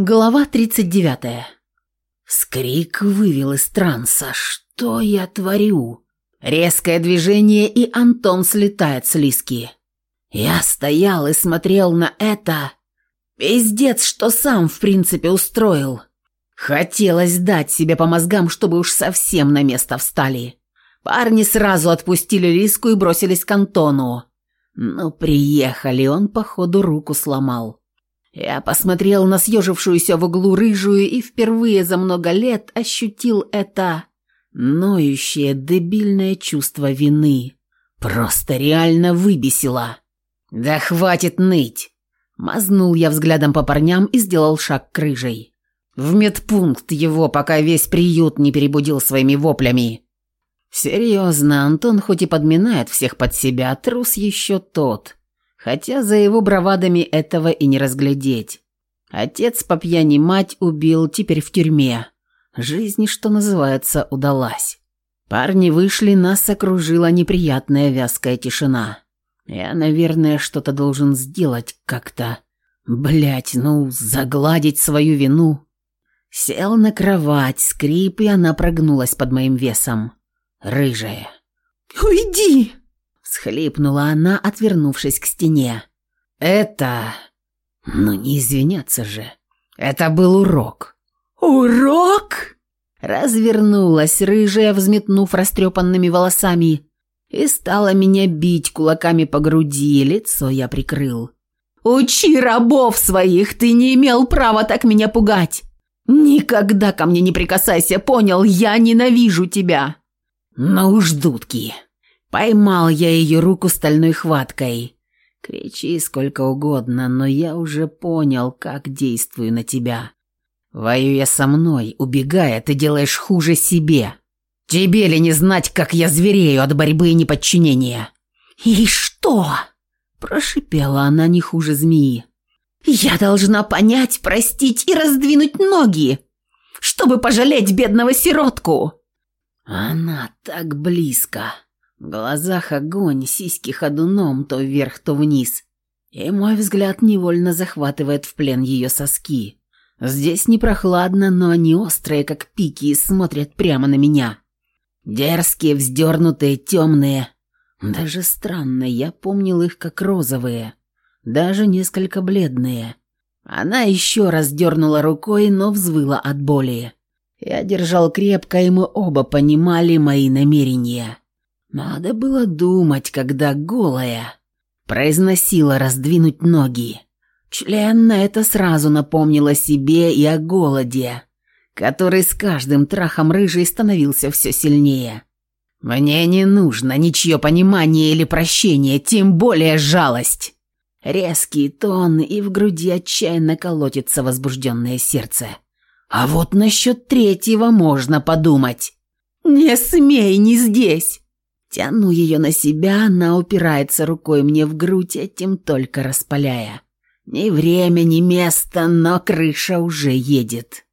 Глава 39. Скрик вывел из транса. «Что я творю?» Резкое движение, и Антон слетает с лиски. Я стоял и смотрел на это. Пиздец, что сам, в принципе, устроил. Хотелось дать себе по мозгам, чтобы уж совсем на место встали. Парни сразу отпустили лиску и бросились к Антону. Ну, приехали, он, походу, руку сломал. Я посмотрел на съежившуюся в углу рыжую и впервые за много лет ощутил это ноющее дебильное чувство вины. Просто реально выбесило. «Да хватит ныть!» Мазнул я взглядом по парням и сделал шаг к рыжей. В медпункт его, пока весь приют не перебудил своими воплями. Серьезно, Антон хоть и подминает всех под себя, трус еще тот хотя за его бравадами этого и не разглядеть. Отец по пьяни мать убил, теперь в тюрьме. Жизнь, что называется, удалась. Парни вышли, нас окружила неприятная вязкая тишина. Я, наверное, что-то должен сделать как-то. Блять, ну, загладить свою вину. Сел на кровать, скрип, и она прогнулась под моим весом. Рыжая. «Уйди!» Всхлипнула она, отвернувшись к стене. «Это...» «Ну не извиняться же. Это был урок». «Урок?» Развернулась рыжая, взметнув растрепанными волосами, и стала меня бить кулаками по груди, лицо я прикрыл. «Учи рабов своих, ты не имел права так меня пугать! Никогда ко мне не прикасайся, понял? Я ненавижу тебя!» «Ну уж, дудки!» Поймал я ее руку стальной хваткой. Кричи сколько угодно, но я уже понял, как действую на тебя. Воюя со мной, убегая, ты делаешь хуже себе. Тебе ли не знать, как я зверею от борьбы и неподчинения? И что? Прошипела она не хуже змеи. Я должна понять, простить и раздвинуть ноги, чтобы пожалеть бедного сиротку. Она так близко. В глазах огонь, сиськи ходуном то вверх, то вниз. И мой взгляд невольно захватывает в плен ее соски. Здесь не прохладно, но они острые, как пики, и смотрят прямо на меня. Дерзкие, вздернутые, темные. Даже странно, я помнил их как розовые. Даже несколько бледные. Она еще раз дернула рукой, но взвыла от боли. Я держал крепко, и мы оба понимали мои намерения. Надо было думать, когда голая. Произносила раздвинуть ноги. Член на это сразу напомнила себе и о голоде, который с каждым трахом рыжий становился все сильнее. «Мне не нужно ничье понимание или прощение, тем более жалость!» Резкий тон, и в груди отчаянно колотится возбужденное сердце. «А вот насчет третьего можно подумать!» «Не смей, не здесь!» Тяну ее на себя, она упирается рукой мне в грудь, а этим только распаляя. Ни время, ни место, но крыша уже едет.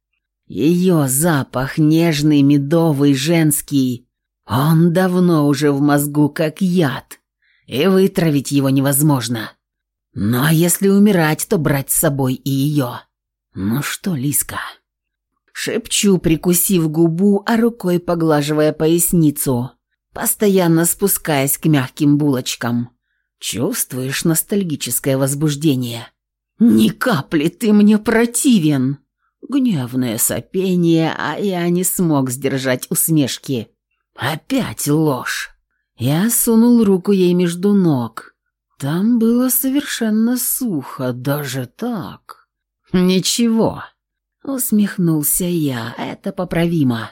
Ее запах нежный, медовый, женский. Он давно уже в мозгу, как яд, и вытравить его невозможно. Но если умирать, то брать с собой и ее. Ну что, Лиска? Шепчу, прикусив губу, а рукой поглаживая поясницу постоянно спускаясь к мягким булочкам. Чувствуешь ностальгическое возбуждение. «Ни капли ты мне противен!» Гневное сопение, а я не смог сдержать усмешки. «Опять ложь!» Я сунул руку ей между ног. Там было совершенно сухо, даже так. «Ничего!» Усмехнулся я, это поправимо.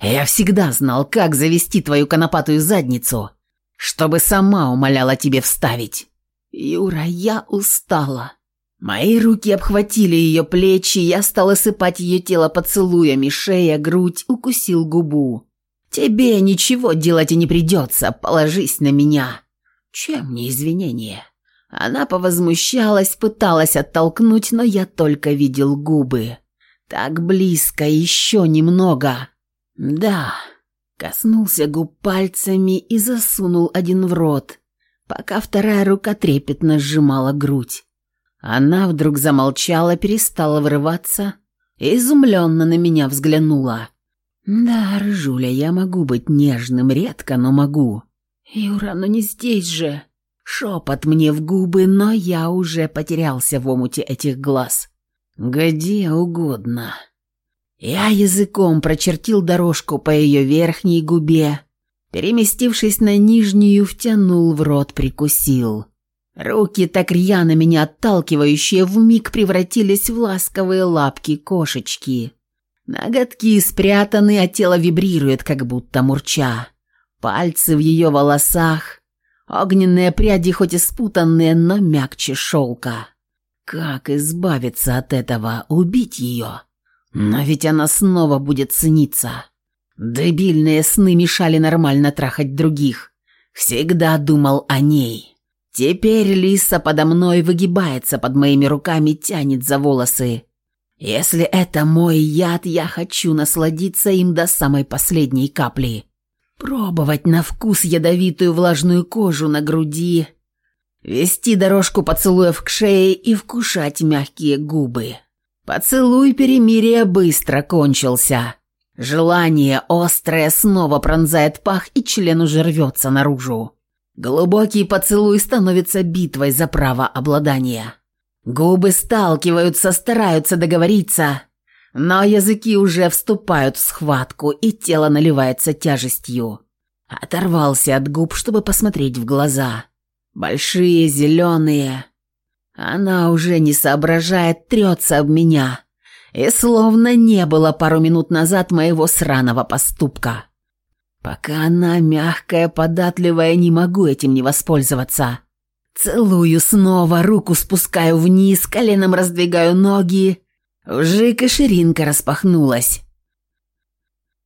Э, я всегда знал, как завести твою конопатую задницу, чтобы сама умоляла тебе вставить. Юра, я устала. Мои руки обхватили ее плечи, я стала сыпать ее тело поцелуями, шея, грудь, укусил губу. Тебе ничего делать и не придется, положись на меня. Чем не извинение? Она повозмущалась, пыталась оттолкнуть, но я только видел губы. Так близко, еще немного. Да, коснулся губ пальцами и засунул один в рот, пока вторая рука трепетно сжимала грудь. Она вдруг замолчала, перестала вырываться, и изумленно на меня взглянула. «Да, Ржуля, я могу быть нежным, редко, но могу». «Юра, ну не здесь же!» Шепот мне в губы, но я уже потерялся в омуте этих глаз. «Где угодно», я языком прочертил дорожку по ее верхней губе. Переместившись на нижнюю, втянул в рот, прикусил. Руки, так рьяно меня отталкивающие, вмиг превратились в ласковые лапки кошечки. Ноготки спрятаны, а тело вибрирует, как будто мурча. Пальцы в ее волосах, огненные пряди, хоть и спутанные, но мягче шелка. Как избавиться от этого, убить ее? Но ведь она снова будет цениться. Дебильные сны мешали нормально трахать других. Всегда думал о ней. Теперь лиса подо мной выгибается под моими руками, тянет за волосы. Если это мой яд, я хочу насладиться им до самой последней капли. Пробовать на вкус ядовитую влажную кожу на груди, вести дорожку поцелуев к шее и вкушать мягкие губы. Поцелуй перемирия быстро кончился. Желание острое снова пронзает пах, и член уже рвется наружу. Глубокий поцелуй становится битвой за право обладания. Губы сталкиваются, стараются договориться, но языки уже вступают в схватку, и тело наливается тяжестью. Оторвался от губ, чтобы посмотреть в глаза. Большие, зеленые, она уже не соображает, трется об меня. И словно не было пару минут назад моего сраного поступка. Пока она мягкая, податливая, не могу этим не воспользоваться. Целую снова, руку спускаю вниз, коленом раздвигаю ноги. Вжик и ширинка распахнулась.